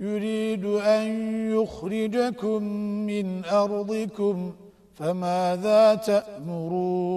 يريد أن يخرجكم من أرضكم فماذا تأمرون؟